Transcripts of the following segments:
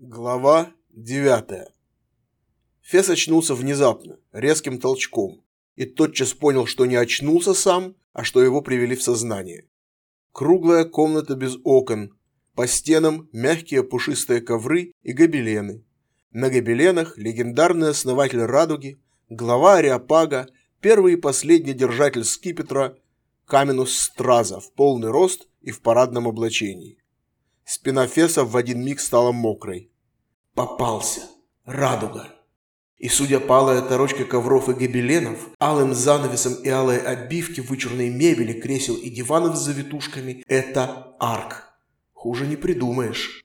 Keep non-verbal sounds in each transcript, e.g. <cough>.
Глава 9. Фес очнулся внезапно, резким толчком, и тотчас понял, что не очнулся сам, а что его привели в сознание. Круглая комната без окон, по стенам мягкие пушистые ковры и гобелены. На гобеленах легендарный основатель Радуги, глава Ариапага, первый и последний держатель скипетра Каменус Страза в полный рост и в парадном облачении. Спина Феса в один миг стала мокрой. Попался. Радуга. И судя по алой оторочке ковров и гобеленов, алым занавесом и алой обивке вычурной мебели, кресел и диванов с завитушками, это арк. Хуже не придумаешь.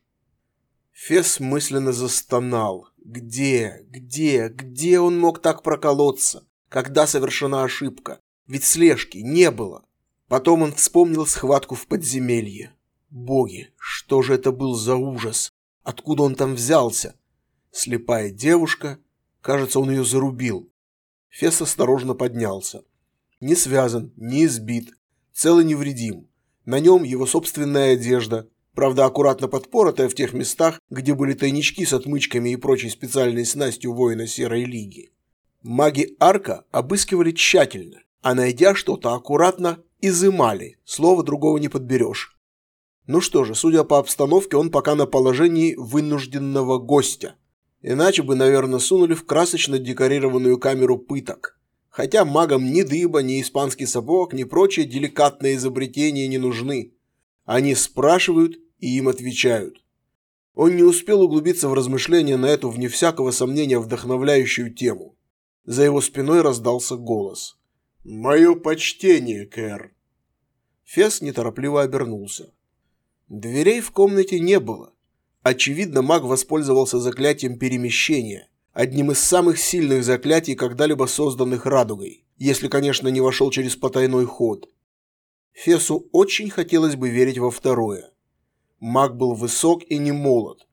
Фес мысленно застонал. Где, где, где он мог так проколоться? Когда совершена ошибка? Ведь слежки не было. Потом он вспомнил схватку в подземелье. Боги, что же это был за ужас? Откуда он там взялся? Слепая девушка, кажется, он ее зарубил. Фес осторожно поднялся. Не связан, не избит, цел невредим. На нем его собственная одежда, правда аккуратно подпоротая в тех местах, где были тайнички с отмычками и прочей специальной снастью воина Серой Лиги. Маги Арка обыскивали тщательно, а найдя что-то аккуратно, изымали, слова другого не подберешь. Ну что же, судя по обстановке, он пока на положении вынужденного гостя. Иначе бы, наверное, сунули в красочно декорированную камеру пыток. Хотя магам ни дыба, ни испанский сапог, ни прочие деликатные изобретения не нужны. Они спрашивают и им отвечают. Он не успел углубиться в размышления на эту, вне всякого сомнения, вдохновляющую тему. За его спиной раздался голос. «Мое почтение, Кэр!» Фес неторопливо обернулся. Дверей в комнате не было. Очевидно, маг воспользовался заклятием перемещения, одним из самых сильных заклятий, когда-либо созданных радугой, если, конечно, не вошел через потайной ход. Фесу очень хотелось бы верить во второе. Маг был высок и не молод.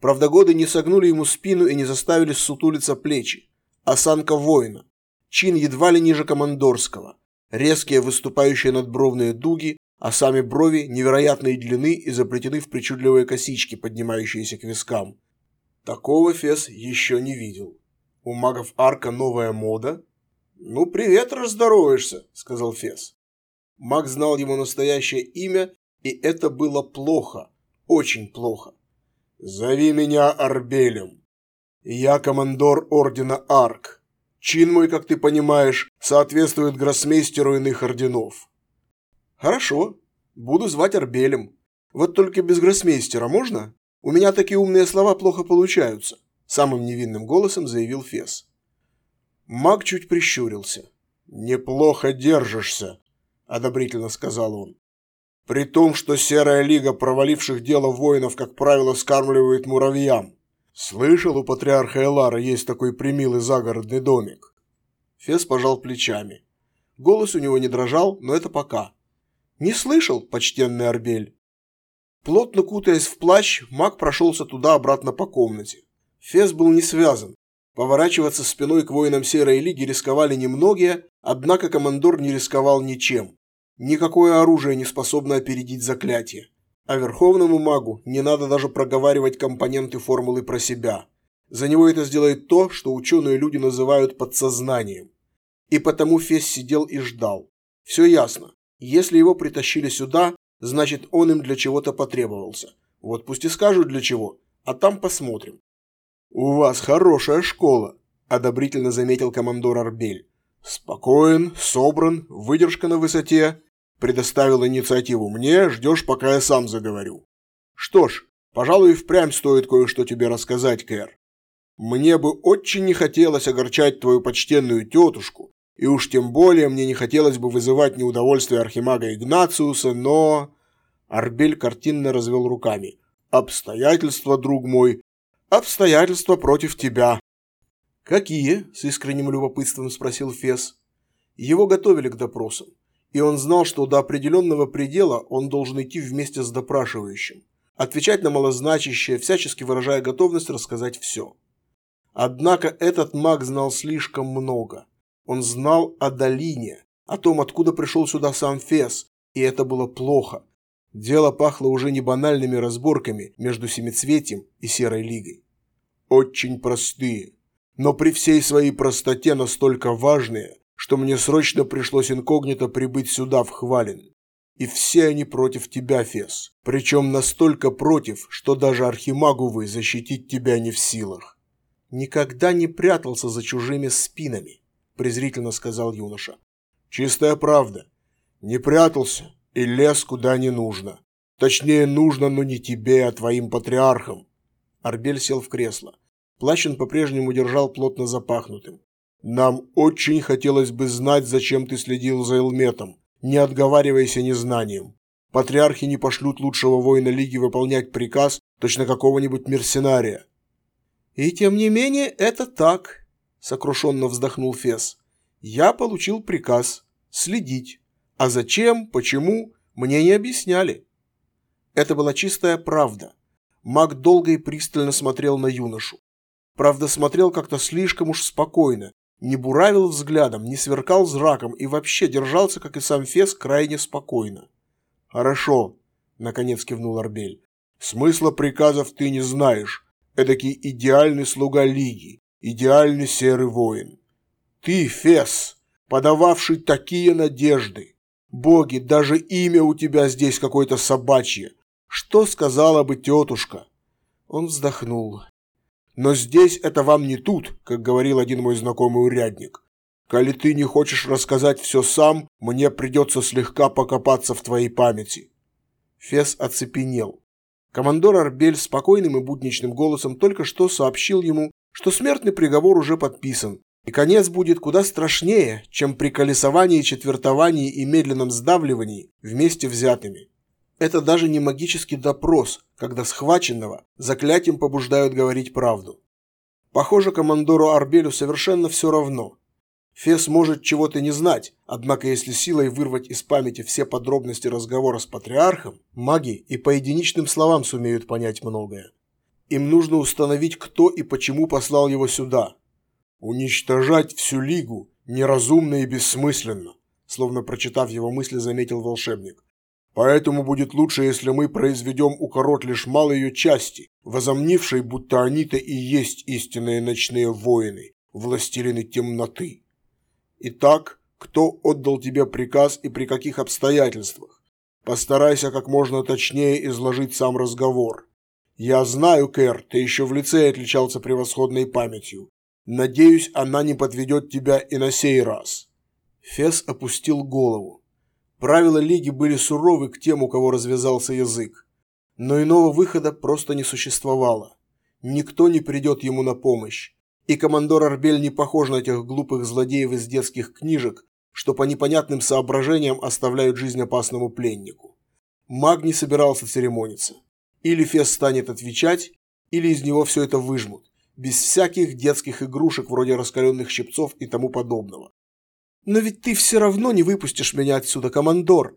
Правда, годы не согнули ему спину и не заставили сутулиться плечи. Осанка воина. Чин едва ли ниже командорского. Резкие выступающие надбровные дуги, а сами брови невероятной длины и заплетены в причудливые косички, поднимающиеся к вискам. Такого Фес еще не видел. У магов арка новая мода? «Ну, привет, разздороваешься», — сказал Фес. Маг знал его настоящее имя, и это было плохо, очень плохо. «Зови меня Арбелем. Я командор Ордена Арк. Чин мой, как ты понимаешь, соответствует гроссмейстеру иных орденов. «Хорошо. Буду звать Арбелем. Вот только без гроссмейстера можно? У меня такие умные слова плохо получаются», – самым невинным голосом заявил Фес. Маг чуть прищурился. «Неплохо держишься», – одобрительно сказал он. «При том, что Серая Лига проваливших дело воинов, как правило, скармливает муравьям. Слышал, у патриарха Элара есть такой примилый загородный домик». Фес пожал плечами. Голос у него не дрожал, но это пока. «Не слышал, почтенный Арбель?» Плотно кутаясь в плащ, маг прошелся туда-обратно по комнате. Фес был не связан. Поворачиваться спиной к воинам Серой Лиги рисковали немногие, однако командор не рисковал ничем. Никакое оружие не способно опередить заклятие. А верховному магу не надо даже проговаривать компоненты формулы про себя. За него это сделает то, что ученые люди называют подсознанием. И потому Фес сидел и ждал. Все ясно. Если его притащили сюда, значит он им для чего-то потребовался. Вот пусть и скажут для чего, а там посмотрим. «У вас хорошая школа», – одобрительно заметил командор Арбель. «Спокоен, собран, выдержка на высоте. Предоставил инициативу мне, ждешь, пока я сам заговорю. Что ж, пожалуй, впрямь стоит кое-что тебе рассказать, Кэр. Мне бы очень не хотелось огорчать твою почтенную тетушку, и уж тем более мне не хотелось бы вызывать неудовольствие архимага Игнациуса, но... Арбель картинно развел руками. «Обстоятельства, друг мой, обстоятельства против тебя». «Какие?» – с искренним любопытством спросил Фес. Его готовили к допросам, и он знал, что до определенного предела он должен идти вместе с допрашивающим, отвечать на малозначащее, всячески выражая готовность рассказать все. Однако этот маг знал слишком много – он знал о долине, о том, откуда пришел сюда сам Фес, и это было плохо. Дело пахло уже не банальными разборками между Семицветием и Серой Лигой. Очень простые, но при всей своей простоте настолько важные, что мне срочно пришлось инкогнито прибыть сюда, в Хвалин. И все они против тебя, Фес. Причем настолько против, что даже Архимагу вы защитить тебя не в силах. Никогда не прятался за чужими спинами, презрительно сказал юноша. Чистая правда. Не прятался и лез куда не нужно. Точнее, нужно, но не тебе, а твоим патриархам. Арбель сел в кресло. Плащ он по-прежнему держал плотно запахнутым. Нам очень хотелось бы знать, зачем ты следил за Элметом, не отговаривайся незнанием. Патриархи не пошлют лучшего воина Лиги выполнять приказ точно какого-нибудь мерсенария. И тем не менее это так, сокрушенно вздохнул Фес. Я получил приказ следить. А зачем, почему, мне не объясняли. Это была чистая правда. Маг долго и пристально смотрел на юношу. Правда, смотрел как-то слишком уж спокойно, не буравил взглядом, не сверкал зраком и вообще держался, как и сам Фес, крайне спокойно. «Хорошо», — наконец кивнул Арбель. «Смысла приказов ты не знаешь. Эдакий идеальный слуга Лиги, идеальный серый воин. Ты, Фес, подававший такие надежды. Боги, даже имя у тебя здесь какое-то собачье. Что сказала бы тетушка?» Он вздохнул. Но здесь это вам не тут, как говорил один мой знакомый урядник. Коли ты не хочешь рассказать все сам, мне придется слегка покопаться в твоей памяти». Фес оцепенел. Командор Арбель спокойным и будничным голосом только что сообщил ему, что смертный приговор уже подписан, и конец будет куда страшнее, чем при колесовании, четвертовании и медленном сдавливании вместе взятыми. Это даже не магический допрос, когда схваченного заклятием побуждают говорить правду. Похоже, командору Арбелю совершенно все равно. Фес может чего-то не знать, однако если силой вырвать из памяти все подробности разговора с патриархом, маги и по единичным словам сумеют понять многое. Им нужно установить, кто и почему послал его сюда. Уничтожать всю лигу неразумно и бессмысленно, словно прочитав его мысли, заметил волшебник. Поэтому будет лучше, если мы произведем укорот лишь малой ее части, возомнившей, будто они-то и есть истинные ночные воины, властелины темноты. Итак, кто отдал тебе приказ и при каких обстоятельствах? Постарайся как можно точнее изложить сам разговор. Я знаю, Кэр, ты еще в лице отличался превосходной памятью. Надеюсь, она не подведет тебя и на сей раз. Фес опустил голову. Правила лиги были суровы к тем, у кого развязался язык. Но иного выхода просто не существовало. Никто не придет ему на помощь. И командор Арбель не похож на тех глупых злодеев из детских книжек, что по непонятным соображениям оставляют жизнь опасному пленнику. Маг не собирался церемониться. Или Фес станет отвечать, или из него все это выжмут, без всяких детских игрушек вроде раскаленных щипцов и тому подобного. «Но ведь ты все равно не выпустишь меня отсюда, командор!»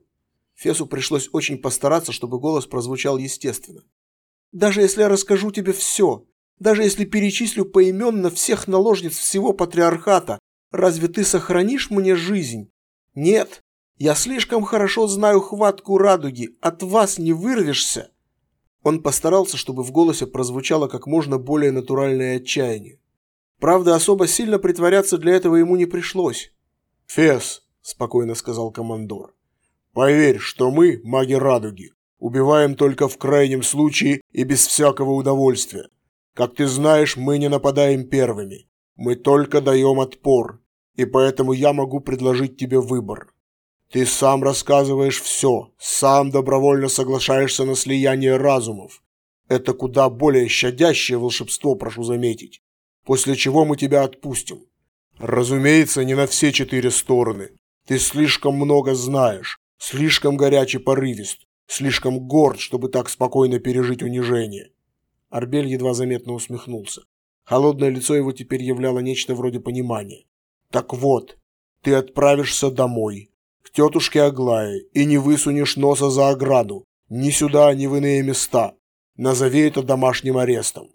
Фесу пришлось очень постараться, чтобы голос прозвучал естественно. «Даже если я расскажу тебе все, даже если перечислю поименно всех наложниц всего патриархата, разве ты сохранишь мне жизнь? Нет, я слишком хорошо знаю хватку радуги, от вас не вырвешься!» Он постарался, чтобы в голосе прозвучало как можно более натуральное отчаяние. Правда, особо сильно притворяться для этого ему не пришлось. «Фес», — спокойно сказал командор, — «поверь, что мы, маги радуги, убиваем только в крайнем случае и без всякого удовольствия. Как ты знаешь, мы не нападаем первыми, мы только даем отпор, и поэтому я могу предложить тебе выбор. Ты сам рассказываешь все, сам добровольно соглашаешься на слияние разумов. Это куда более щадящее волшебство, прошу заметить. После чего мы тебя отпустим. Разумеется, не на все четыре стороны. Ты слишком много знаешь, слишком горячий порывист, слишком горд, чтобы так спокойно пережить унижение. Арбель едва заметно усмехнулся. Холодное лицо его теперь являло нечто вроде понимания. Так вот, ты отправишься домой, к тетушке Аглае, и не высунешь носа за ограду, ни сюда, ни в иные места. Назови это домашним арестом.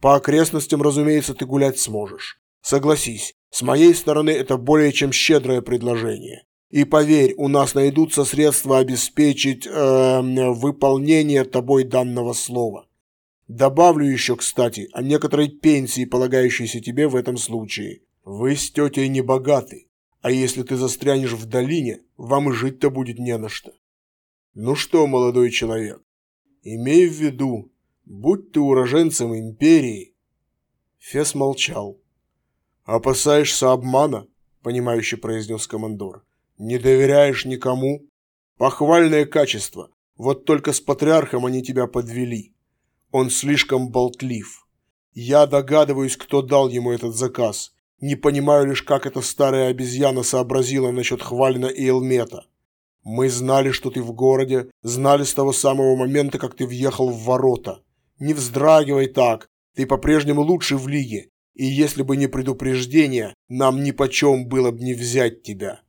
По окрестностям, разумеется, ты гулять сможешь. Согласись, с моей стороны это более чем щедрое предложение. И поверь, у нас найдутся средства обеспечить э, выполнение тобой данного слова. Добавлю еще, кстати, о некоторой пенсии, полагающейся тебе в этом случае. Вы с тетей не богаты, а если ты застрянешь в долине, вам и жить-то будет не на что. Ну что, молодой человек, имей в виду, будь ты уроженцем империи. Фес молчал. Опасаешься обмана? Понимающе произнес командор. Не доверяешь никому? Похвальное качество. Вот только с патриархом они тебя подвели. Он слишком болтлив. Я догадываюсь, кто дал ему этот заказ. Не понимаю лишь, как эта старая обезьяна сообразила насчет Хвалина и Элмета. Мы знали, что ты в городе, знали с того самого момента, как ты въехал в ворота. Не вздрагивай так, ты по-прежнему лучший в лиге, и если бы не предупреждение, нам нипочем было бы не взять тебя.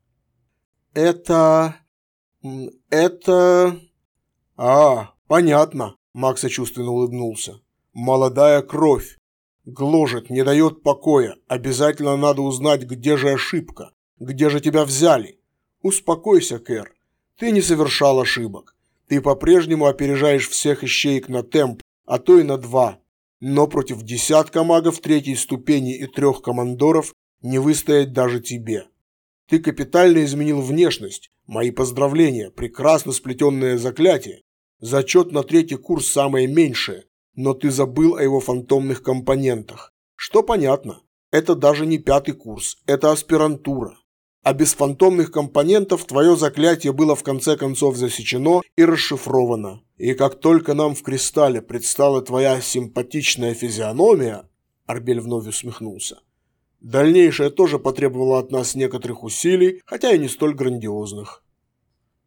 «Это... это...» «А, понятно», — Макс сочувственно улыбнулся. «Молодая кровь. Гложет, не дает покоя. Обязательно надо узнать, где же ошибка. Где же тебя взяли? Успокойся, Кэр. Ты не совершал ошибок. Ты по-прежнему опережаешь всех ищеек на темп, а то и на два. Но против десятка магов третьей ступени и трех командоров не выстоять даже тебе. Ты капитально изменил внешность. Мои поздравления, прекрасно сплетенное заклятие. Зачет на третий курс самое меньшее, но ты забыл о его фантомных компонентах. Что понятно, это даже не пятый курс, это аспирантура. А без фантомных компонентов твое заклятие было в конце концов засечено и расшифровано. И как только нам в кристалле предстала твоя симпатичная физиономия, Арбель вновь усмехнулся, Дальнейшее тоже потребовало от нас некоторых усилий, хотя и не столь грандиозных.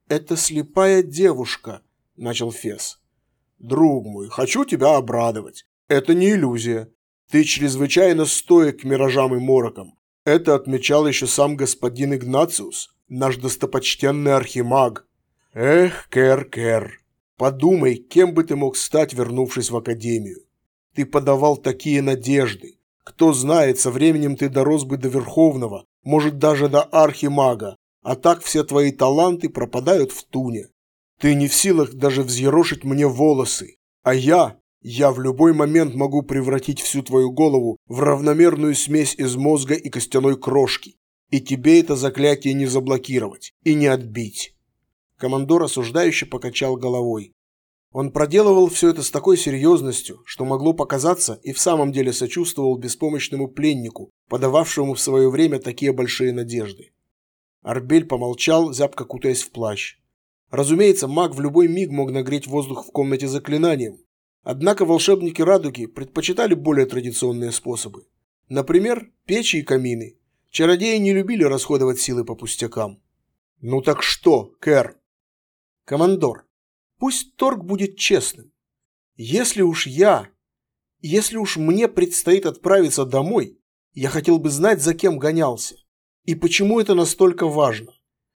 «Это слепая девушка», – начал Фес. «Друг мой, хочу тебя обрадовать. Это не иллюзия. Ты чрезвычайно стоек к миражам и морокам. Это отмечал еще сам господин Игнациус, наш достопочтенный архимаг. Эх, Кэр-Кэр, подумай, кем бы ты мог стать, вернувшись в академию. Ты подавал такие надежды, кто знает, со временем ты дорос бы до Верховного, может даже до Архимага, а так все твои таланты пропадают в туне. Ты не в силах даже взъерошить мне волосы, а я, я в любой момент могу превратить всю твою голову в равномерную смесь из мозга и костяной крошки, и тебе это заклятие не заблокировать и не отбить. Командор осуждающе покачал головой. Он проделывал все это с такой серьезностью, что могло показаться и в самом деле сочувствовал беспомощному пленнику, подававшему в свое время такие большие надежды. Арбель помолчал, зябко кутаясь в плащ. Разумеется, маг в любой миг мог нагреть воздух в комнате заклинанием. Однако волшебники радуги предпочитали более традиционные способы. Например, печи и камины. Чародеи не любили расходовать силы по пустякам. «Ну так что, Кэр?» «Командор, Пусть торг будет честным. Если уж я, если уж мне предстоит отправиться домой, я хотел бы знать, за кем гонялся. И почему это настолько важно.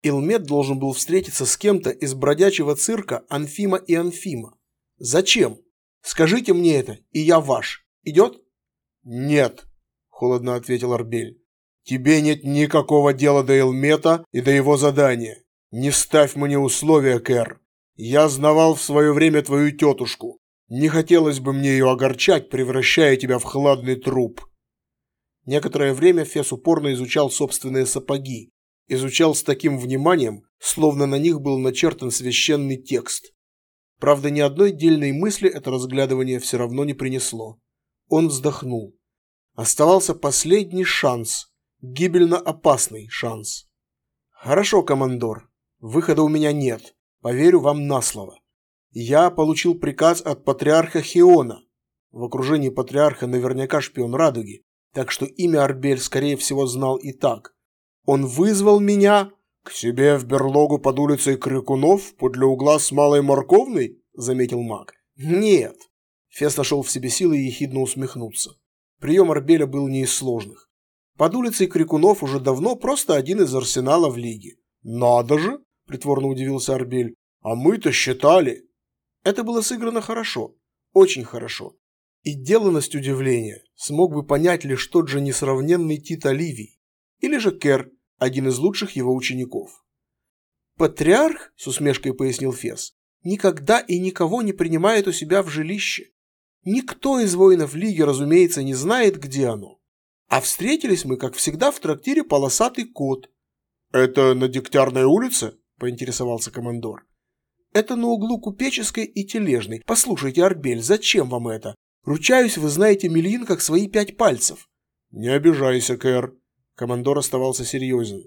Илмет должен был встретиться с кем-то из бродячего цирка Анфима и Анфима. Зачем? Скажите мне это, и я ваш. Идет? Нет, холодно ответил Арбель. Тебе нет никакого дела до Илмета и до его задания. Не ставь мне условия, Кэр. Я знавал в свое время твою тетушку. Не хотелось бы мне ее огорчать, превращая тебя в хладный труп. Некоторое время Фес упорно изучал собственные сапоги. Изучал с таким вниманием, словно на них был начертан священный текст. Правда, ни одной дельной мысли это разглядывание все равно не принесло. Он вздохнул. Оставался последний шанс. Гибельно опасный шанс. Хорошо, командор. Выхода у меня нет. Поверю вам на слово. Я получил приказ от патриарха Хиона. В окружении патриарха наверняка шпион Радуги, так что имя Арбель, скорее всего, знал и так. Он вызвал меня к себе в берлогу под улицей Крикунов подле угла с Малой Морковной, заметил маг. Нет. Фес нашел в себе силы ехидно усмехнуться. Прием Арбеля был не из сложных. Под улицей Крикунов уже давно просто один из арсеналов лиги. Надо же, притворно удивился Арбель. А мы-то считали. Это было сыграно хорошо, очень хорошо. И деланность удивления смог бы понять лишь тот же несравненный Тит Оливий, или же Кер, один из лучших его учеников. Патриарх, с усмешкой пояснил Фес, никогда и никого не принимает у себя в жилище. Никто из воинов Лиги, разумеется, не знает, где оно. А встретились мы, как всегда, в трактире «Полосатый кот». «Это на Дегтярной улице?» – поинтересовался командор. «Это на углу Купеческой и Тележной. Послушайте, Арбель, зачем вам это? Ручаюсь, вы знаете Мельин как свои пять пальцев». «Не обижайся, Кэр». Командор оставался серьезен.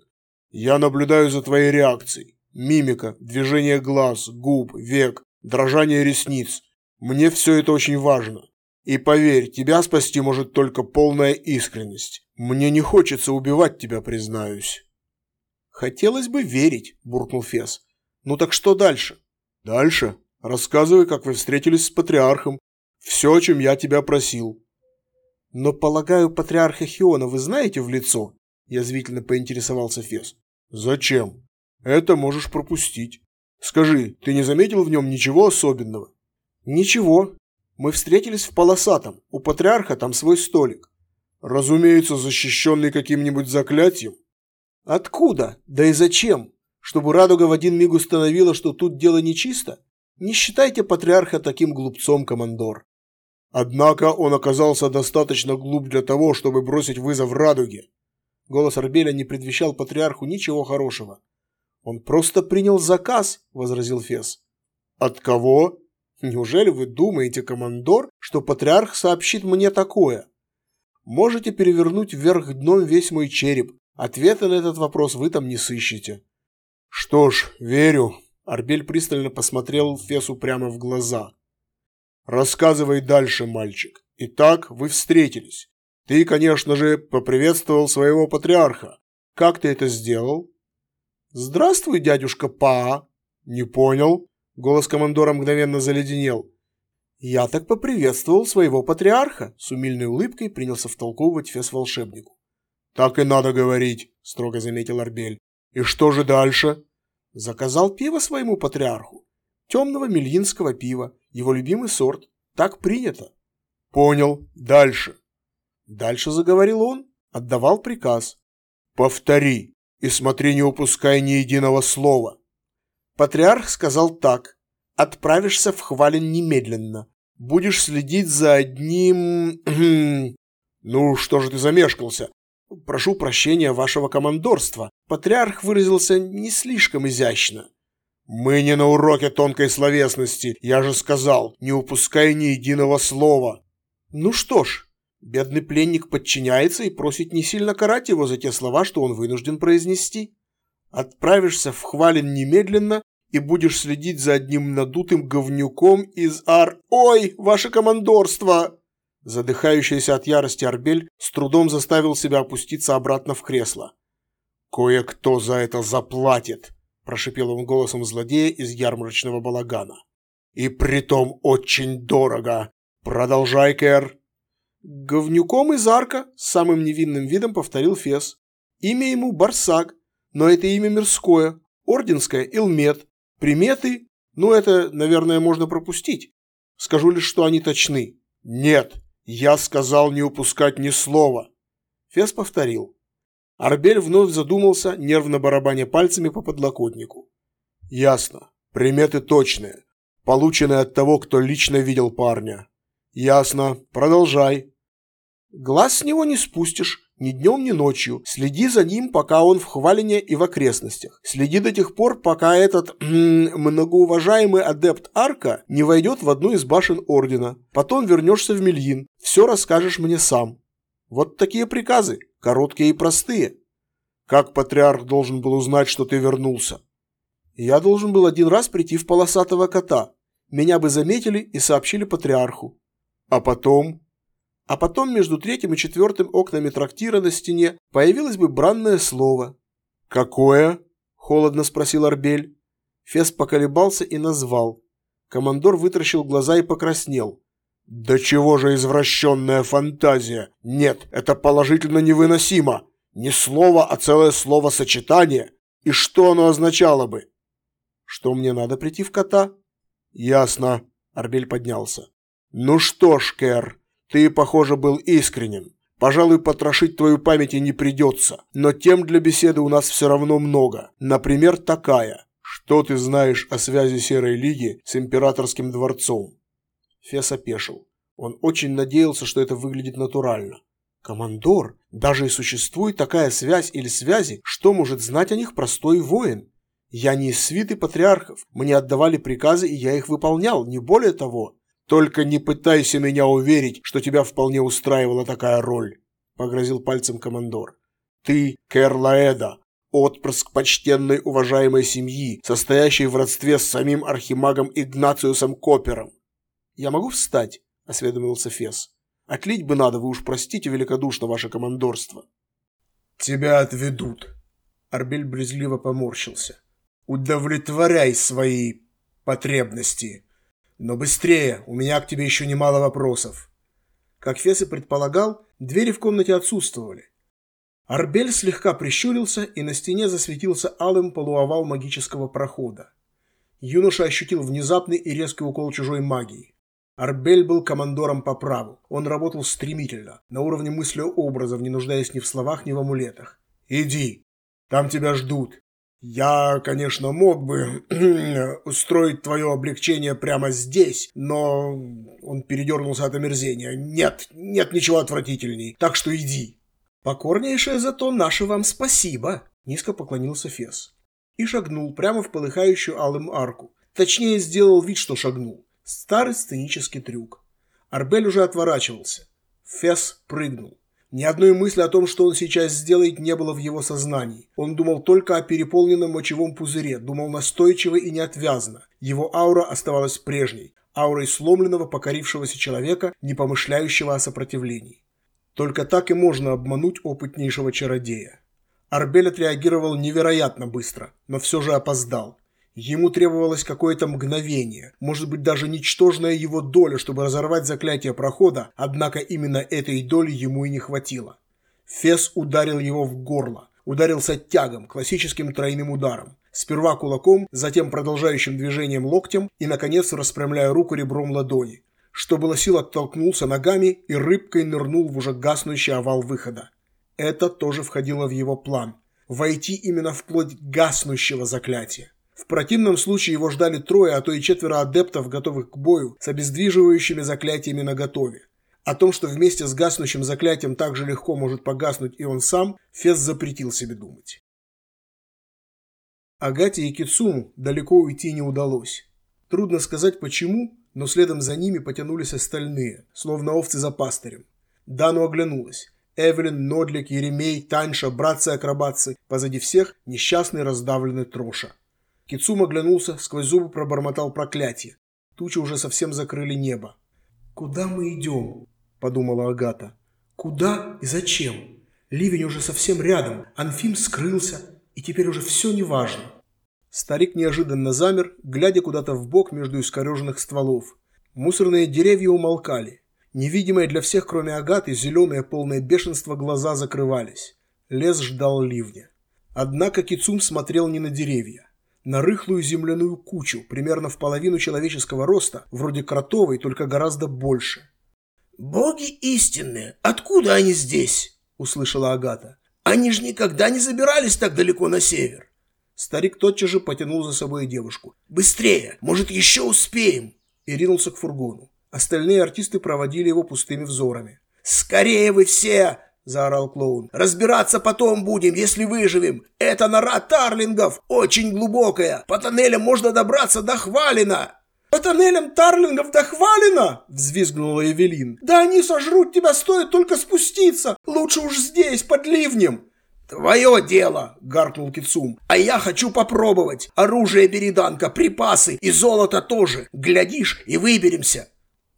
«Я наблюдаю за твоей реакцией. Мимика, движение глаз, губ, век, дрожание ресниц. Мне все это очень важно. И поверь, тебя спасти может только полная искренность. Мне не хочется убивать тебя, признаюсь. Хотелось бы верить, буркнул Фес. Ну так что дальше? Дальше? Рассказывай, как вы встретились с патриархом. Все, о чем я тебя просил. Но, полагаю, патриарха Хиона вы знаете в лицо? Язвительно поинтересовался Фес. Зачем? Это можешь пропустить. Скажи, ты не заметил в нем ничего особенного? Ничего. Мы встретились в Полосатом. У патриарха там свой столик. Разумеется, защищенный каким-нибудь заклятием. Откуда? Да и зачем? Чтобы радуга в один миг установила, что тут дело нечисто? Не считайте патриарха таким глупцом, командор. Однако он оказался достаточно глуп для того, чтобы бросить вызов радуге. Голос Арбеля не предвещал патриарху ничего хорошего. Он просто принял заказ, возразил Фес. От кого? Неужели вы думаете, командор, что патриарх сообщит мне такое? Можете перевернуть вверх дном весь мой череп. Ответа на этот вопрос вы там не сыщете. Что ж, верю. Арбель пристально посмотрел Фесу прямо в глаза. Рассказывай дальше, мальчик. Итак, вы встретились. Ты, конечно же, поприветствовал своего патриарха. Как ты это сделал? Здравствуй, дядюшка Па. Не понял. Голос командора мгновенно заледенел. «Я так поприветствовал своего патриарха», — с умильной улыбкой принялся втолковывать Фес волшебнику. «Так и надо говорить», — строго заметил Арбель. «И что же дальше?» «Заказал пиво своему патриарху. Темного мельинского пива, его любимый сорт. Так принято». «Понял. Дальше». Дальше заговорил он, отдавал приказ. «Повтори и смотри, не упускай ни единого слова». Патриарх сказал так. Отправишься в Хвален немедленно. Будешь следить за одним... <clears throat> ну, что же ты замешкался? Прошу прощения вашего командорства. Патриарх выразился не слишком изящно. Мы не на уроке тонкой словесности. Я же сказал, не упускай ни единого слова. Ну что ж, бедный пленник подчиняется и просит не сильно карать его за те слова, что он вынужден произнести. Отправишься в Хвален немедленно и будешь следить за одним надутым говнюком из ар... Ой, ваше командорство!» Задыхающийся от ярости Арбель с трудом заставил себя опуститься обратно в кресло. «Кое-кто за это заплатит», – прошипел он голосом злодея из ярмарочного балагана. «И притом очень дорого. Продолжай, Кэр». «Говнюком из арка», – с самым невинным видом повторил Фес. «Имя ему Барсак, но это имя мирское, орденское Илмет, Приметы, ну это, наверное, можно пропустить. Скажу лишь, что они точны. Нет, я сказал не упускать ни слова. Фес повторил. Арбель вновь задумался, нервно барабаня пальцами по подлокотнику. Ясно. Приметы точные. Полученные от того, кто лично видел парня. Ясно. Продолжай. Глаз с него не спустишь, ни днем, ни ночью. Следи за ним, пока он в Хвалине и в окрестностях. Следи до тех пор, пока этот <clears throat> многоуважаемый адепт Арка не войдет в одну из башен Ордена. Потом вернешься в Мельин. Все расскажешь мне сам. Вот такие приказы. Короткие и простые. Как патриарх должен был узнать, что ты вернулся? Я должен был один раз прийти в полосатого кота. Меня бы заметили и сообщили патриарху. А потом а потом между третьим и четвертым окнами трактира на стене появилось бы бранное слово. «Какое?» – холодно спросил Арбель. Фес поколебался и назвал. Командор вытращил глаза и покраснел. «Да чего же извращенная фантазия? Нет, это положительно невыносимо. Не слово, а целое словосочетание. И что оно означало бы?» «Что мне надо прийти в кота?» «Ясно», – Арбель поднялся. «Ну что ж, Кэр, ты, похоже, был искренен. Пожалуй, потрошить твою память и не придется, но тем для беседы у нас все равно много. Например, такая. Что ты знаешь о связи Серой Лиги с Императорским дворцом? Фес опешил. Он очень надеялся, что это выглядит натурально. Командор, даже и существует такая связь или связи, что может знать о них простой воин? Я не из свиты патриархов, мне отдавали приказы, и я их выполнял, не более того. Только не пытайся меня уверить, что тебя вполне устраивала такая роль, погрозил пальцем командор. Ты Керлаэда, отпрыск почтенной уважаемой семьи, состоящей в родстве с самим архимагом Игнациусом Копером. Я могу встать? осведомился Фес. Отлить бы надо, вы уж простите великодушно ваше командорство. Тебя отведут. Арбель брезгливо поморщился. Удовлетворяй свои потребности. Но быстрее, у меня к тебе еще немало вопросов. Как Фес и предполагал, двери в комнате отсутствовали. Арбель слегка прищурился, и на стене засветился алым полуовал магического прохода. Юноша ощутил внезапный и резкий укол чужой магии. Арбель был командором по праву. Он работал стремительно, на уровне мыслеобразов, не нуждаясь ни в словах, ни в амулетах. «Иди, там тебя ждут. Я, конечно, мог бы <clears throat> устроить твое облегчение прямо здесь, но...» Он передернулся от омерзения. «Нет, нет ничего отвратительней, так что иди». «Покорнейшее зато наше вам спасибо», — низко поклонился Фес. И шагнул прямо в полыхающую алым арку. Точнее, сделал вид, что шагнул. Старый сценический трюк. Арбель уже отворачивался. Фес прыгнул. Ни одной мысли о том, что он сейчас сделает, не было в его сознании. Он думал только о переполненном мочевом пузыре, думал настойчиво и неотвязно. Его аура оставалась прежней, аурой сломленного, покорившегося человека, не помышляющего о сопротивлении. Только так и можно обмануть опытнейшего чародея. Арбель отреагировал невероятно быстро, но все же опоздал. Ему требовалось какое-то мгновение, может быть даже ничтожная его доля, чтобы разорвать заклятие прохода, однако именно этой доли ему и не хватило. Фес ударил его в горло, ударился тягом, классическим тройным ударом. Сперва кулаком, затем продолжающим движением локтем и, наконец, распрямляя руку ребром ладони. Что было сил, оттолкнулся ногами и рыбкой нырнул в уже гаснущий овал выхода. Это тоже входило в его план. Войти именно вплоть гаснущего заклятия. В противном случае его ждали трое, а то и четверо адептов, готовых к бою, с обездвиживающими заклятиями наготове. О том, что вместе с гаснущим заклятием так же легко может погаснуть и он сам, Фес запретил себе думать. Агате и Кицуму далеко уйти не удалось. Трудно сказать почему, но следом за ними потянулись остальные, словно овцы за пастырем. Дану оглянулась. Эвелин, Нодлик, Еремей, Таньша, братцы-акробатцы, позади всех несчастный раздавленный Троша. Кицума оглянулся, сквозь зубы пробормотал проклятие. Тучи уже совсем закрыли небо. «Куда мы идем?» – подумала Агата. «Куда и зачем? Ливень уже совсем рядом, Анфим скрылся, и теперь уже все неважно». Старик неожиданно замер, глядя куда-то в бок между искореженных стволов. Мусорные деревья умолкали. Невидимые для всех, кроме Агаты, зеленые, полные бешенства глаза закрывались. Лес ждал ливня. Однако Кицум смотрел не на деревья на рыхлую земляную кучу, примерно в половину человеческого роста, вроде кротовой, только гораздо больше. «Боги истинные! Откуда они здесь?» – услышала Агата. «Они же никогда не забирались так далеко на север!» Старик тотчас же потянул за собой девушку. «Быстрее! Может, еще успеем!» И ринулся к фургону. Остальные артисты проводили его пустыми взорами. «Скорее вы все!» – заорал клоун. «Разбираться потом будем, если выживем. Это нора тарлингов, очень глубокая. По тоннелям можно добраться до Хвалина». «По тоннелям тарлингов до Хвалина?» – взвизгнула Эвелин. «Да они сожрут тебя, стоит только спуститься. Лучше уж здесь, под ливнем». «Твое дело!» – гаркнул Кицум. «А я хочу попробовать. Оружие береданка, припасы и золото тоже. Глядишь, и выберемся».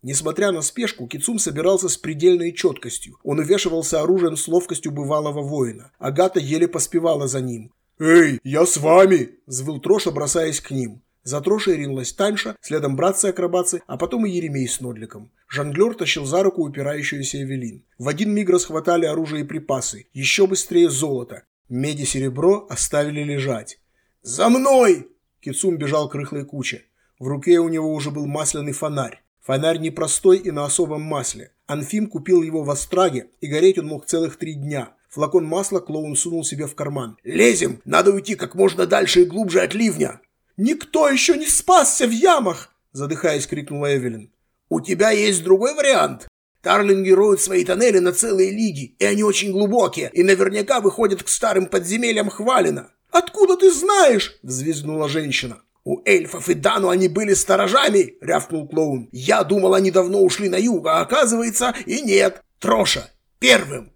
Несмотря на спешку, Кицум собирался с предельной четкостью. Он увешивался оружием с ловкостью бывалого воина. Агата еле поспевала за ним. «Эй, я с вами!» – взвыл Троша, бросаясь к ним. За Трошей ринулась Таньша, следом братцы-акробатцы, а потом и Еремей с Нодликом. Жонглер тащил за руку упирающуюся Эвелин. В один миг расхватали оружие и припасы. Еще быстрее золото. Меди серебро оставили лежать. «За мной!» Кицум бежал к рыхлой куче. В руке у него уже был масляный фонарь. Фонарь непростой и на особом масле. Анфим купил его в Остраге, и гореть он мог целых три дня. Флакон масла клоун сунул себе в карман. «Лезем! Надо уйти как можно дальше и глубже от ливня!» Никто еще не спасся в ямах!» Задыхаясь, крикнула Эвелин. «У тебя есть другой вариант. Тарлинги роют свои тоннели на целые лиги, и они очень глубокие, и наверняка выходят к старым подземельям Хвалина». «Откуда ты знаешь?» – взвизгнула женщина. «У эльфов и Дану они были сторожами!» – рявкнул клоун. «Я думал, они давно ушли на юг, а оказывается, и нет! Троша! Первым!»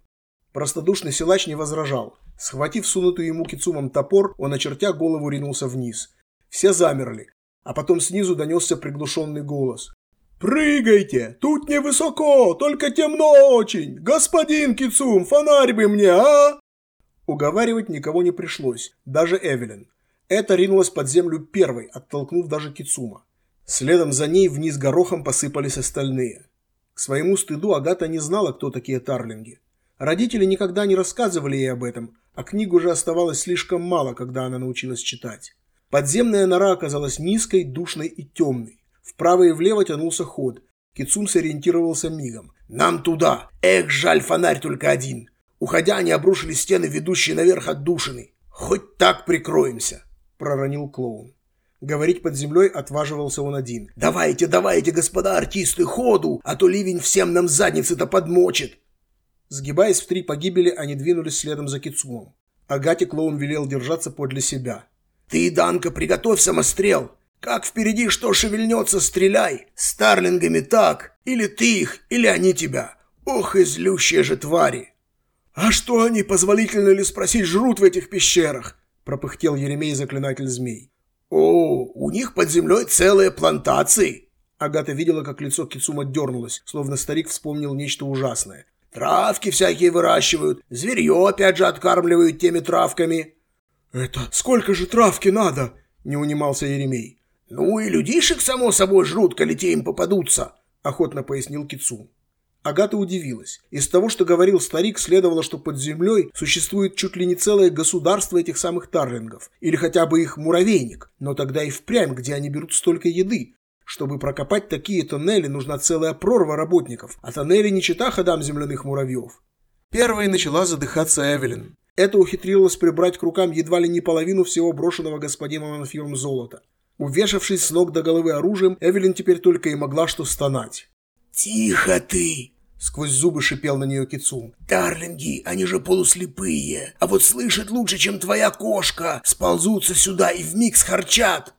Простодушный силач не возражал. Схватив сунутый ему кицумом топор, он, очертя голову, ринулся вниз. Все замерли, а потом снизу донесся приглушенный голос. «Прыгайте! Тут невысоко, только темно очень! Господин Кицум, фонарь бы мне, а!» Уговаривать никого не пришлось, даже Эвелин. Это ринулась под землю первой, оттолкнув даже Кицума. Следом за ней вниз горохом посыпались остальные. К своему стыду Агата не знала, кто такие тарлинги. Родители никогда не рассказывали ей об этом, а книг уже оставалось слишком мало, когда она научилась читать. Подземная нора оказалась низкой, душной и темной. Вправо и влево тянулся ход. Кицум сориентировался мигом. «Нам туда! Эх, жаль, фонарь только один!» Уходя, они обрушили стены, ведущие наверх отдушины. «Хоть так прикроемся!» – проронил клоун. Говорить под землей отваживался он один. «Давайте, давайте, господа артисты, ходу, а то ливень всем нам задницы-то подмочит!» Сгибаясь в три погибели, они двинулись следом за Кицумом. Агате клоун велел держаться подле себя. «Ты, Данка, приготовь самострел! Как впереди что шевельнется, стреляй! Старлингами так! Или ты их, или они тебя! Ох, излющие же твари!» «А что они, позволительно ли спросить, жрут в этих пещерах?» Пропыхтел Еремей, заклинатель змей. «О, у них под землей целые плантации!» Агата видела, как лицо Кицума дернулось, словно старик вспомнил нечто ужасное. «Травки всякие выращивают, зверье опять же откармливают теми травками». «Это сколько же травки надо?» – не унимался Еремей. «Ну и людишек, само собой, жрут, коли те им попадутся», – охотно пояснил Кицум. Агата удивилась. Из того, что говорил старик, следовало, что под землей существует чуть ли не целое государство этих самых тарлингов, или хотя бы их муравейник, но тогда и впрямь, где они берут столько еды. Чтобы прокопать такие тоннели, нужна целая прорва работников, а тоннели не чита ходам земляных муравьев. Первой начала задыхаться Эвелин. Это ухитрилось прибрать к рукам едва ли не половину всего брошенного господином Анфилом золота. Увешавшись с ног до головы оружием, Эвелин теперь только и могла что стонать. «Тихо ты!» Сквозь зубы шипел на нее Кицум. «Тарлинги, они же полуслепые, а вот слышат лучше, чем твоя кошка, сползутся сюда и вмиг схарчат!»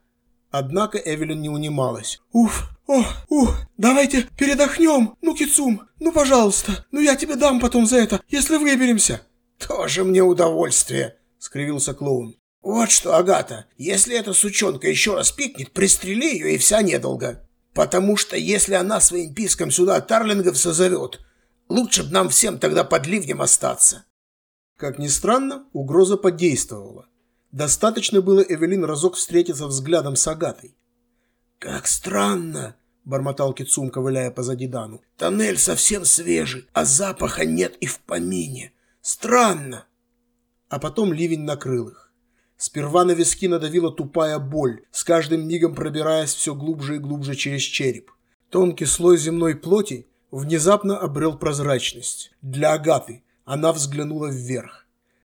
Однако Эвелин не унималась. «Уф, о, ух, давайте передохнем, ну, Кицум, ну, пожалуйста, ну, я тебе дам потом за это, если выберемся». «Тоже мне удовольствие», — скривился клоун. «Вот что, Агата, если эта сучонка еще раз пикнет, пристрели ее и вся недолго». Потому что если она своим писком сюда Тарлингов созовет, лучше б нам всем тогда под ливнем остаться. Как ни странно, угроза подействовала. Достаточно было Эвелин разок встретиться взглядом с Агатой. «Как странно!» – бормотал Кицум, ковыляя позади Дану. «Тоннель совсем свежий, а запаха нет и в помине. Странно!» А потом ливень накрыл их. Сперва на виски надавила тупая боль, с каждым мигом пробираясь все глубже и глубже через череп. Тонкий слой земной плоти внезапно обрел прозрачность. Для Агаты она взглянула вверх.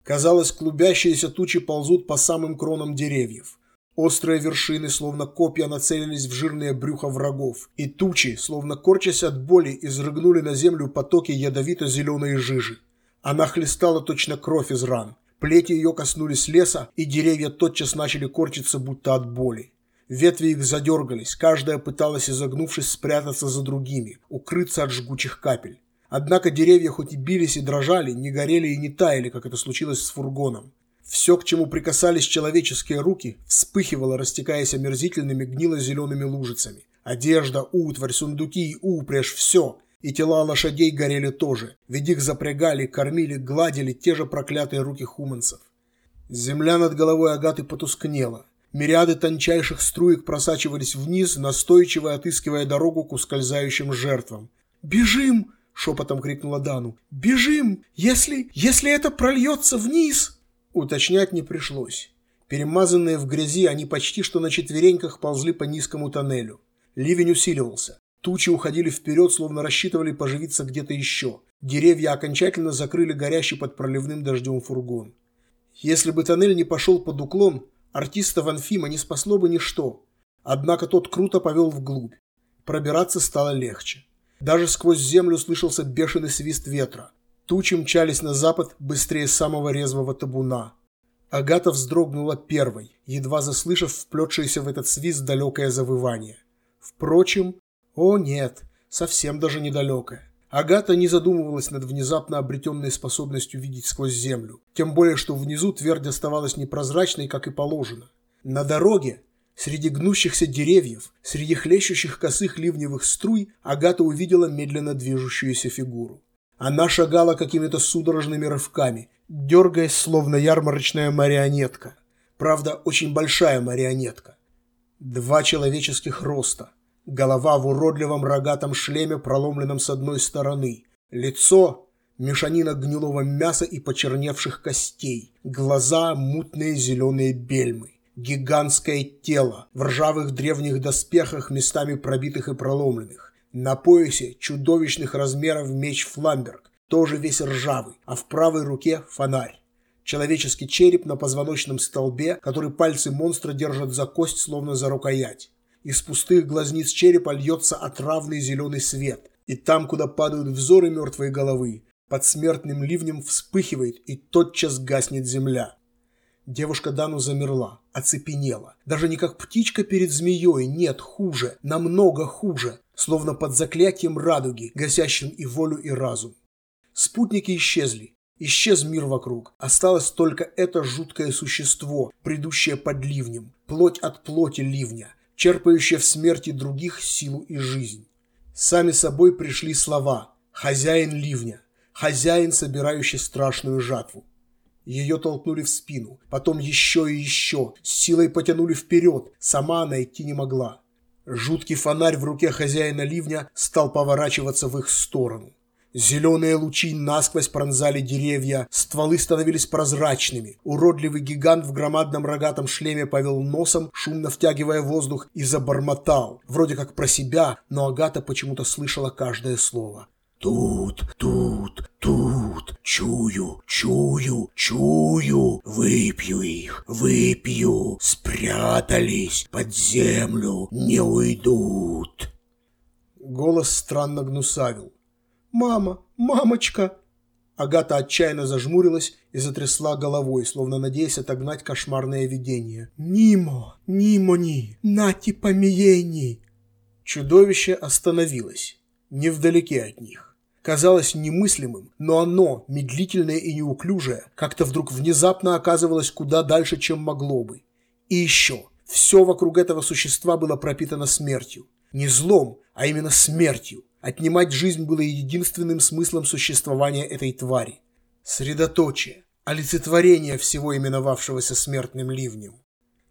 Казалось, клубящиеся тучи ползут по самым кронам деревьев. Острые вершины, словно копья, нацелились в жирные брюха врагов, и тучи, словно корчась от боли, изрыгнули на землю потоки ядовито-зеленой жижи. Она хлестала точно кровь из ран. Плети ее коснулись леса, и деревья тотчас начали корчиться, будто от боли. Ветви их задергались, каждая пыталась, изогнувшись, спрятаться за другими, укрыться от жгучих капель. Однако деревья хоть и бились и дрожали, не горели и не таяли, как это случилось с фургоном. Все, к чему прикасались человеческие руки, вспыхивало, растекаясь омерзительными гнило-зелеными лужицами. Одежда, утварь, сундуки и упряжь – все – и тела лошадей горели тоже, ведь их запрягали, кормили, гладили те же проклятые руки хуманцев. Земля над головой Агаты потускнела. Мириады тончайших струек просачивались вниз, настойчиво отыскивая дорогу к ускользающим жертвам. «Бежим!» – шепотом крикнула Дану. «Бежим! Если... если это прольется вниз!» Уточнять не пришлось. Перемазанные в грязи, они почти что на четвереньках ползли по низкому тоннелю. Ливень усиливался. Тучи уходили вперед, словно рассчитывали поживиться где-то еще. Деревья окончательно закрыли горящий под проливным дождем фургон. Если бы тоннель не пошел под уклон, Артиста Ванфима не спасло бы ничто. Однако тот круто повел вглубь. Пробираться стало легче. Даже сквозь землю слышался бешеный свист ветра. Тучи мчались на запад быстрее самого резвого табуна. Агата вздрогнула первой, едва заслышав вплетшееся в этот свист далекое завывание. Впрочем, о нет, совсем даже недалекое. Агата не задумывалась над внезапно обретенной способностью видеть сквозь землю, тем более, что внизу твердь оставалась непрозрачной, как и положено. На дороге, среди гнущихся деревьев, среди хлещущих косых ливневых струй, Агата увидела медленно движущуюся фигуру. Она шагала какими-то судорожными рывками, дергаясь, словно ярмарочная марионетка. Правда, очень большая марионетка. Два человеческих роста. Голова в уродливом рогатом шлеме, проломленном с одной стороны. Лицо – мешанина гнилого мяса и почерневших костей. Глаза – мутные зеленые бельмы. Гигантское тело в ржавых древних доспехах, местами пробитых и проломленных. На поясе чудовищных размеров меч Фламберг, тоже весь ржавый, а в правой руке фонарь. Человеческий череп на позвоночном столбе, который пальцы монстра держат за кость, словно за рукоять. Из пустых глазниц черепа льется отравный зеленый свет. И там, куда падают взоры мертвой головы, под смертным ливнем вспыхивает и тотчас гаснет земля. Девушка Дану замерла, оцепенела. Даже не как птичка перед змеей, нет, хуже, намного хуже, словно под заклятием радуги, гасящим и волю, и разум. Спутники исчезли, исчез мир вокруг, осталось только это жуткое существо, придущее под ливнем, плоть от плоти ливня, черпающее в смерти других силу и жизнь. Сами собой пришли слова «хозяин ливня», «хозяин, собирающий страшную жатву». Ее толкнули в спину, потом еще и еще, с силой потянули вперед, сама она идти не могла. Жуткий фонарь в руке хозяина ливня стал поворачиваться в их сторону. Зеленые лучи насквозь пронзали деревья, стволы становились прозрачными. Уродливый гигант в громадном рогатом шлеме повел носом, шумно втягивая воздух, и забормотал. Вроде как про себя, но Агата почему-то слышала каждое слово. Тут, тут, тут, чую, чую, чую, выпью их, выпью, спрятались под землю, не уйдут. Голос странно гнусавил. «Мама, мамочка!» Агата отчаянно зажмурилась и затрясла головой, словно надеясь отогнать кошмарное видение. «Нимо! Нимони! Нати помиени!» Чудовище остановилось, невдалеке от них казалось немыслимым, но оно, медлительное и неуклюжее, как-то вдруг внезапно оказывалось куда дальше, чем могло бы. И еще, все вокруг этого существа было пропитано смертью. Не злом, а именно смертью. Отнимать жизнь было единственным смыслом существования этой твари. Средоточие, олицетворение всего именовавшегося смертным ливнем.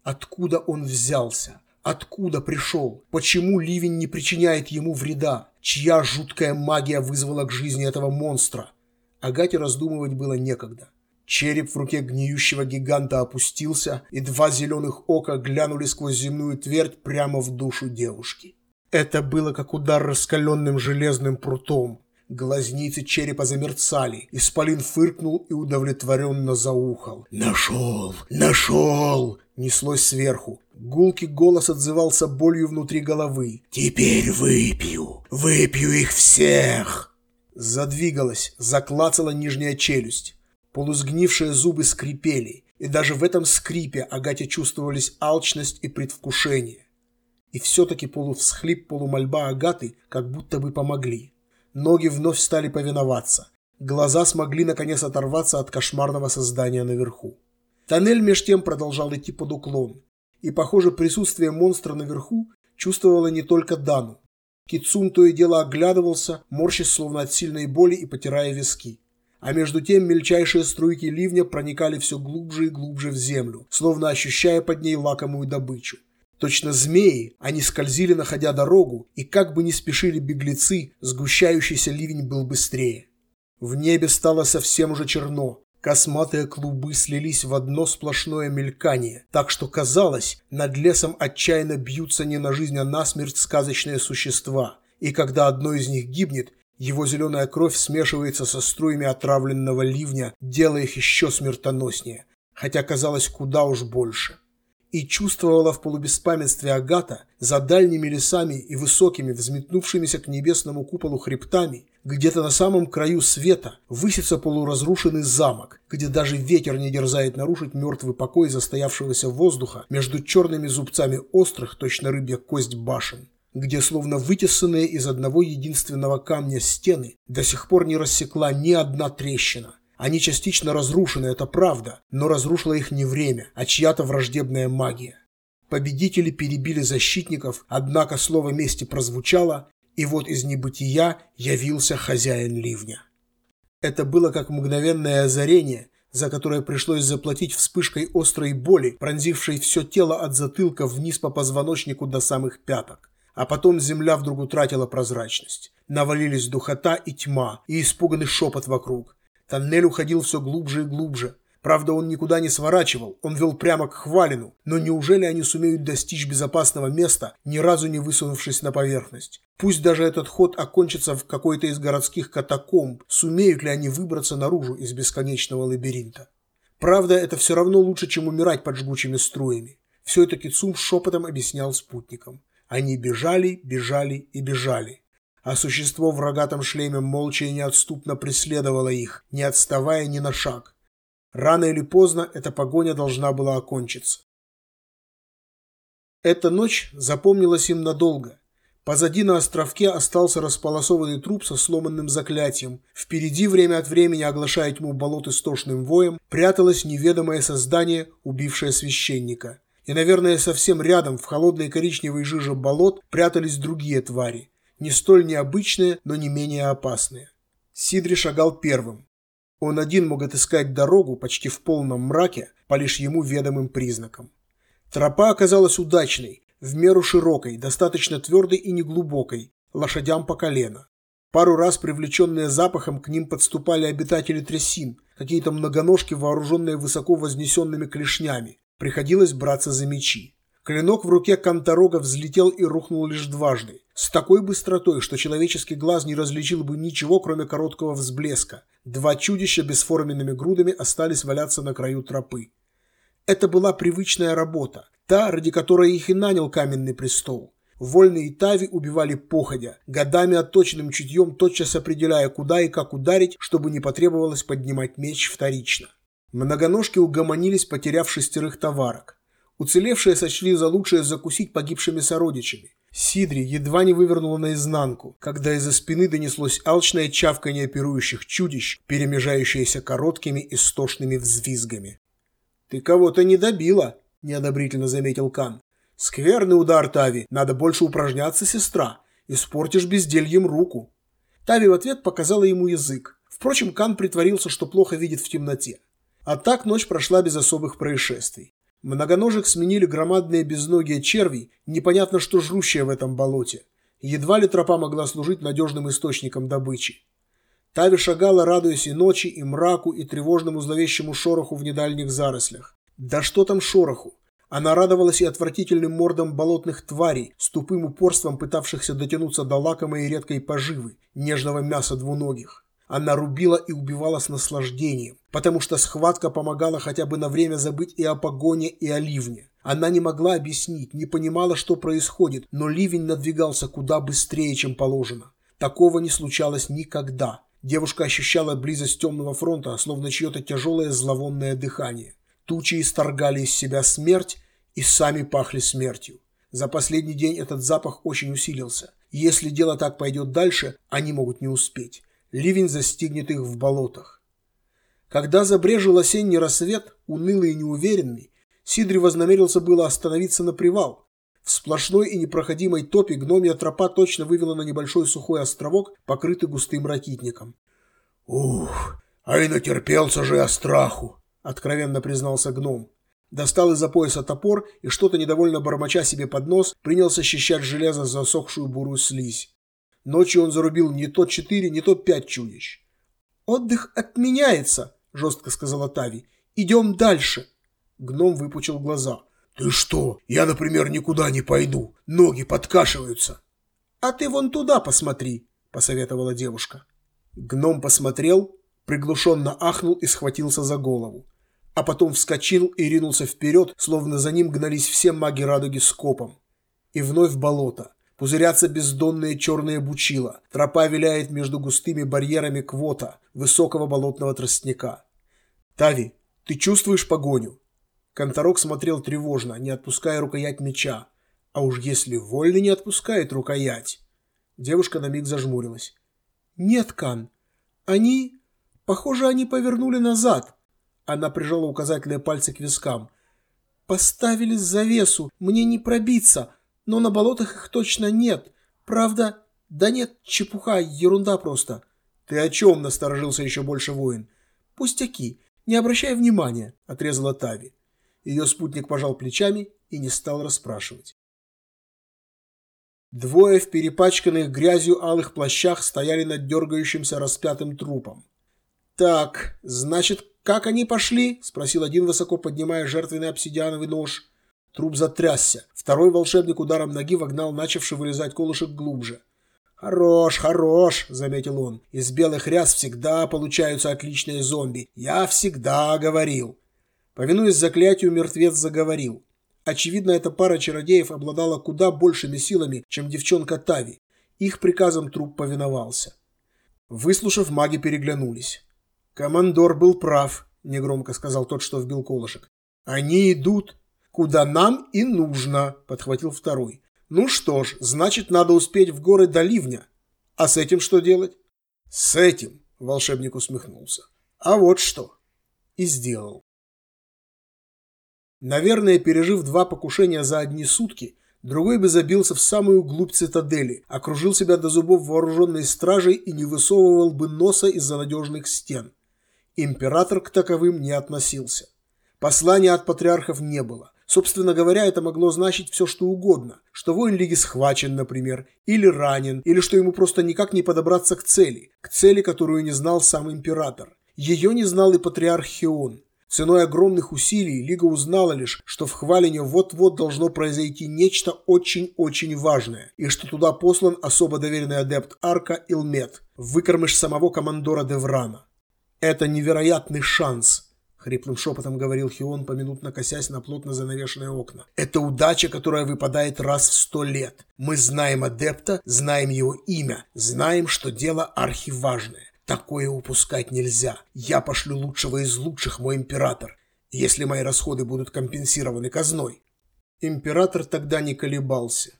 Откуда он взялся? Откуда пришел? Почему ливень не причиняет ему вреда? Чья жуткая магия вызвала к жизни этого монстра? Агате раздумывать было некогда. Череп в руке гниющего гиганта опустился, и два зеленых ока глянули сквозь земную твердь прямо в душу девушки. Это было как удар раскаленным железным прутом. Глазницы черепа замерцали. Исполин фыркнул и удовлетворенно заухал. «Нашел! Нашел!» Неслось сверху. Гулкий голос отзывался болью внутри головы. «Теперь выпью! Выпью их всех!» Задвигалась, заклацала нижняя челюсть. Полусгнившие зубы скрипели, и даже в этом скрипе Агате чувствовались алчность и предвкушение. И все-таки полувсхлип, полумольба Агаты как будто бы помогли. Ноги вновь стали повиноваться. Глаза смогли наконец оторваться от кошмарного создания наверху. Тоннель меж тем продолжал идти под уклон. И, похоже, присутствие монстра наверху чувствовала не только Дану. Кицун то и дело оглядывался, морщась словно от сильной боли и потирая виски. А между тем мельчайшие струйки ливня проникали все глубже и глубже в землю, словно ощущая под ней лакомую добычу. Точно змеи, они скользили, находя дорогу, и как бы ни спешили беглецы, сгущающийся ливень был быстрее. В небе стало совсем уже черно. Косматые клубы слились в одно сплошное мелькание, так что казалось, над лесом отчаянно бьются не на жизнь, а на смерть сказочные существа. И когда одно из них гибнет, его зеленая кровь смешивается со струями отравленного ливня, делая их еще смертоноснее, хотя казалось куда уж больше. И чувствовала в полубеспамятстве Агата за дальними лесами и высокими, взметнувшимися к небесному куполу хребтами, где-то на самом краю света высится полуразрушенный замок, где даже ветер не дерзает нарушить мертвый покой застоявшегося воздуха между черными зубцами острых, точно рыбья кость башен где словно вытесанные из одного единственного камня стены до сих пор не рассекла ни одна трещина. Они частично разрушены, это правда, но разрушила их не время, а чья-то враждебная магия. Победители перебили защитников, однако слово мести прозвучало, и вот из небытия явился хозяин ливня. Это было как мгновенное озарение, за которое пришлось заплатить вспышкой острой боли, пронзившей все тело от затылка вниз по позвоночнику до самых пяток. А потом земля вдруг утратила прозрачность. Навалились духота и тьма, и испуганный шепот вокруг. Тоннель уходил все глубже и глубже. Правда, он никуда не сворачивал, он вел прямо к Хвалину, но неужели они сумеют достичь безопасного места, ни разу не высунувшись на поверхность? Пусть даже этот ход окончится в какой-то из городских катакомб, сумеют ли они выбраться наружу из бесконечного лабиринта? Правда, это все равно лучше, чем умирать под жгучими струями. Все это Кицум шепотом объяснял спутникам. Они бежали, бежали и бежали а существо в рогатом шлеме молча и неотступно преследовало их, не отставая ни на шаг. Рано или поздно эта погоня должна была окончиться. Эта ночь запомнилась им надолго. Позади на островке остался располосованный труп со сломанным заклятием. Впереди, время от времени, оглашая тьму болот истошным воем, пряталось неведомое создание, убившее священника. И, наверное, совсем рядом, в холодной коричневой жиже болот, прятались другие твари не столь необычные, но не менее опасные. Сидри шагал первым. Он один мог отыскать дорогу почти в полном мраке по лишь ему ведомым признакам. Тропа оказалась удачной, в меру широкой, достаточно твердой и неглубокой, лошадям по колено. Пару раз привлеченные запахом к ним подступали обитатели трясин, какие-то многоножки, вооруженные высоко вознесенными клешнями. Приходилось браться за мечи. Клинок в руке Канторога взлетел и рухнул лишь дважды, с такой быстротой, что человеческий глаз не различил бы ничего, кроме короткого взблеска. Два чудища бесформенными грудами остались валяться на краю тропы. Это была привычная работа, та, ради которой их и нанял каменный престол. Вольные тави убивали походя, годами отточенным чутьем тотчас определяя, куда и как ударить, чтобы не потребовалось поднимать меч вторично. Многоножки угомонились, потеряв шестерых товарок. Уцелевшие сочли за лучшее закусить погибшими сородичами. Сидри едва не вывернула наизнанку, когда из-за спины донеслось алчное чавканье оперующих чудищ, перемежающееся короткими истошными взвизгами. «Ты кого-то не добила», – неодобрительно заметил Кан. «Скверный удар, Тави. Надо больше упражняться, сестра. Испортишь бездельем руку». Тави в ответ показала ему язык. Впрочем, Кан притворился, что плохо видит в темноте. А так ночь прошла без особых происшествий. Многоножек сменили громадные безногие черви, непонятно что жрущие в этом болоте. Едва ли тропа могла служить надежным источником добычи. Тави шагала, радуясь и ночи, и мраку, и тревожному зловещему шороху в недальних зарослях. Да что там шороху? Она радовалась и отвратительным мордам болотных тварей, с тупым упорством пытавшихся дотянуться до лакомой и редкой поживы, нежного мяса двуногих. Она рубила и убивала с наслаждением, потому что схватка помогала хотя бы на время забыть и о погоне, и о ливне. Она не могла объяснить, не понимала, что происходит, но ливень надвигался куда быстрее, чем положено. Такого не случалось никогда. Девушка ощущала близость темного фронта, словно чье-то тяжелое зловонное дыхание. Тучи исторгали из себя смерть и сами пахли смертью. За последний день этот запах очень усилился. Если дело так пойдет дальше, они могут не успеть ливень застигнет их в болотах. Когда забрежил осенний рассвет, унылый и неуверенный, Сидри вознамерился было остановиться на привал. В сплошной и непроходимой топе гномья тропа точно вывела на небольшой сухой островок, покрытый густым ракитником. «Ух, а и натерпелся же я страху!» — откровенно признался гном. Достал из-за пояса топор и, что-то недовольно бормоча себе под нос, принялся счищать железо засохшую бурую слизь. Ночью он зарубил не то четыре, не то пять чудищ. «Отдых отменяется», – жестко сказала Тави. «Идем дальше». Гном выпучил глаза. «Ты что? Я, например, никуда не пойду. Ноги подкашиваются». «А ты вон туда посмотри», – посоветовала девушка. Гном посмотрел, приглушенно ахнул и схватился за голову. а потом вскочил и ринулся вперед, словно за ним гнались все маги радуги скопом. И вновь болото. Пузырятся бездонные черные бучила. Тропа виляет между густыми барьерами квота, высокого болотного тростника. «Тави, ты чувствуешь погоню?» Конторок смотрел тревожно, не отпуская рукоять меча. А уж если Вольный не отпускает рукоять... Девушка на миг зажмурилась. «Нет, Кан. Они... Похоже, они повернули назад». Она прижала указательные пальцы к вискам. «Поставили завесу. Мне не пробиться но на болотах их точно нет. Правда? Да нет, чепуха, ерунда просто. Ты о чем насторожился еще больше воин? Пустяки, не обращай внимания, отрезала Тави. Ее спутник пожал плечами и не стал расспрашивать. Двое в перепачканных грязью алых плащах стояли над дергающимся распятым трупом. «Так, значит, как они пошли?» – спросил один, высоко поднимая жертвенный обсидиановый нож. Труп затрясся. Второй волшебник ударом ноги вогнал начавший вылезать колышек глубже. «Хорош, хорош», — заметил он. «Из белых ряс всегда получаются отличные зомби. Я всегда говорил». Повинуясь заклятию, мертвец заговорил. Очевидно, эта пара чародеев обладала куда большими силами, чем девчонка Тави. Их приказом труп повиновался. Выслушав, маги переглянулись. «Командор был прав», — негромко сказал тот, что вбил колышек. «Они идут «Куда нам и нужно», — подхватил второй. «Ну что ж, значит, надо успеть в горы до ливня. А с этим что делать?» «С этим», — волшебник усмехнулся. «А вот что». И сделал. Наверное, пережив два покушения за одни сутки, другой бы забился в самую глубь цитадели, окружил себя до зубов вооруженной стражей и не высовывал бы носа из-за надежных стен. Император к таковым не относился. Послания от патриархов не было. Собственно говоря, это могло значить все, что угодно. Что воин Лиги схвачен, например, или ранен, или что ему просто никак не подобраться к цели, к цели, которую не знал сам император. Ее не знал и патриарх Хион. Ценой огромных усилий Лига узнала лишь, что в Хвалине вот-вот должно произойти нечто очень-очень важное, и что туда послан особо доверенный адепт Арка Илмет, выкормыш самого командора Деврана. Это невероятный шанс – Хриплым шепотом говорил Хион, поминутно косясь на плотно занавешенные окна. «Это удача, которая выпадает раз в сто лет. Мы знаем адепта, знаем его имя, знаем, что дело архиважное. Такое упускать нельзя. Я пошлю лучшего из лучших, мой император, если мои расходы будут компенсированы казной». Император тогда не колебался.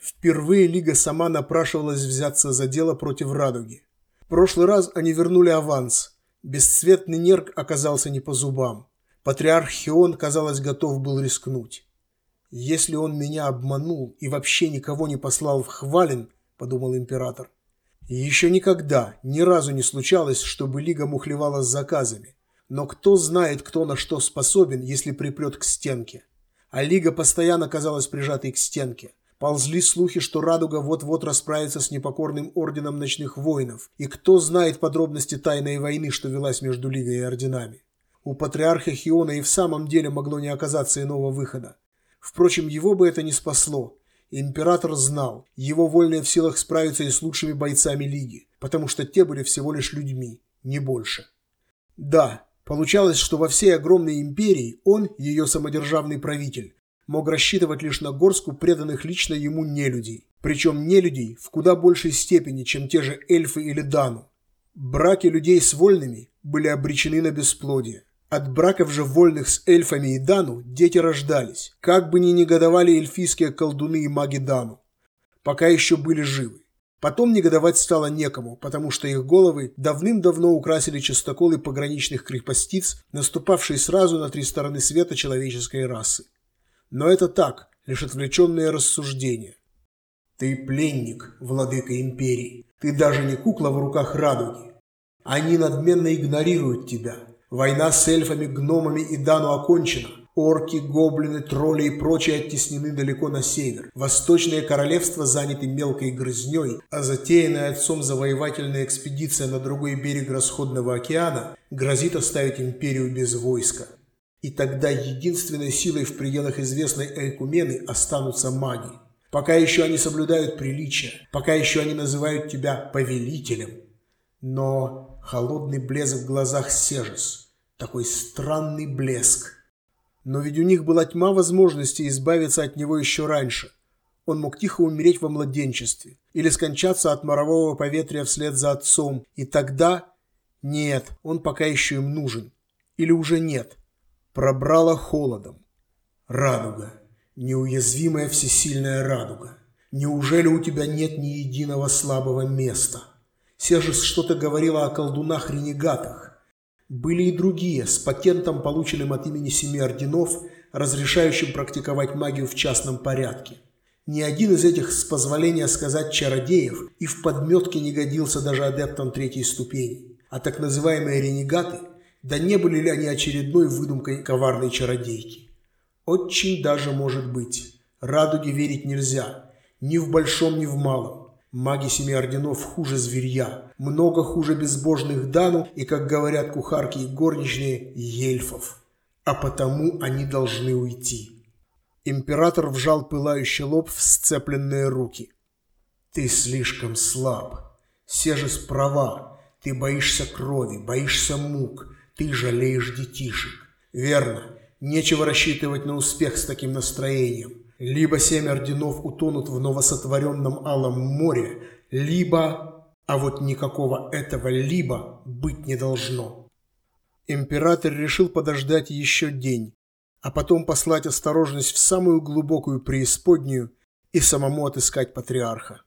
Впервые Лига сама напрашивалась взяться за дело против Радуги. В прошлый раз они вернули аванс – Бесцветный нерк оказался не по зубам. Патриарх Хион, казалось, готов был рискнуть. «Если он меня обманул и вообще никого не послал в Хвален», — подумал император. Еще никогда, ни разу не случалось, чтобы Лига мухлевала с заказами. Но кто знает, кто на что способен, если припрет к стенке. А Лига постоянно казалась прижатой к стенке. Ползли слухи, что Радуга вот-вот расправится с непокорным орденом ночных воинов, и кто знает подробности тайной войны, что велась между Лигой и орденами. У патриарха Хиона и в самом деле могло не оказаться иного выхода. Впрочем, его бы это не спасло. Император знал, его вольные в силах справиться и с лучшими бойцами Лиги, потому что те были всего лишь людьми, не больше. Да, получалось, что во всей огромной империи он, ее самодержавный правитель, мог рассчитывать лишь на горстку преданных лично ему нелюдей. Причем нелюдей в куда большей степени, чем те же эльфы или дану. Браки людей с вольными были обречены на бесплодие. От браков же вольных с эльфами и Дану дети рождались, как бы ни негодовали эльфийские колдуны и маги Дану, пока еще были живы. Потом негодовать стало некому, потому что их головы давным-давно украсили частоколы пограничных крепостиц, наступавшие сразу на три стороны света человеческой расы. Но это так, лишь отвлеченные рассуждения. Ты пленник, владыка империи. Ты даже не кукла в руках радуги. Они надменно игнорируют тебя. Война с эльфами, гномами и Дану окончена. Орки, гоблины, тролли и прочие оттеснены далеко на север. Восточное королевство заняты мелкой грызней, а затеянная отцом завоевательная экспедиция на другой берег Расходного океана грозит оставить империю без войска. И тогда единственной силой в пределах известной Элькумены останутся маги. Пока еще они соблюдают приличия, пока еще они называют тебя повелителем. Но холодный блеск в глазах Сежес, Такой странный блеск. Но ведь у них была тьма возможностей избавиться от него еще раньше. Он мог тихо умереть во младенчестве или скончаться от морового поветрия вслед за отцом, и тогда... Нет, он пока еще им нужен. Или уже нет. Пробрало холодом. Радуга. Неуязвимая всесильная радуга. Неужели у тебя нет ни единого слабого места? Сержис что-то говорила о колдунах-ренегатах. Были и другие, с патентом, полученным от имени семи орденов, разрешающим практиковать магию в частном порядке. Ни один из этих, с позволения сказать, чародеев и в подметке не годился даже адептом третьей ступени. А так называемые ренегаты, да не были ли они очередной выдумкой коварной чародейки? Очень даже может быть. Радуге верить нельзя. Ни в большом, ни в малом. Маги семи орденов хуже зверья, много хуже безбожных Дану и, как говорят кухарки и горничные, ельфов. А потому они должны уйти. Император вжал пылающий лоб в сцепленные руки. «Ты слишком слаб. Сежес права. Ты боишься крови, боишься мук. Ты жалеешь детишек. Верно. Нечего рассчитывать на успех с таким настроением. Либо семь орденов утонут в новосотворенном Алом море, либо... А вот никакого этого «либо» быть не должно. Император решил подождать еще день, а потом послать осторожность в самую глубокую преисподнюю и самому отыскать патриарха.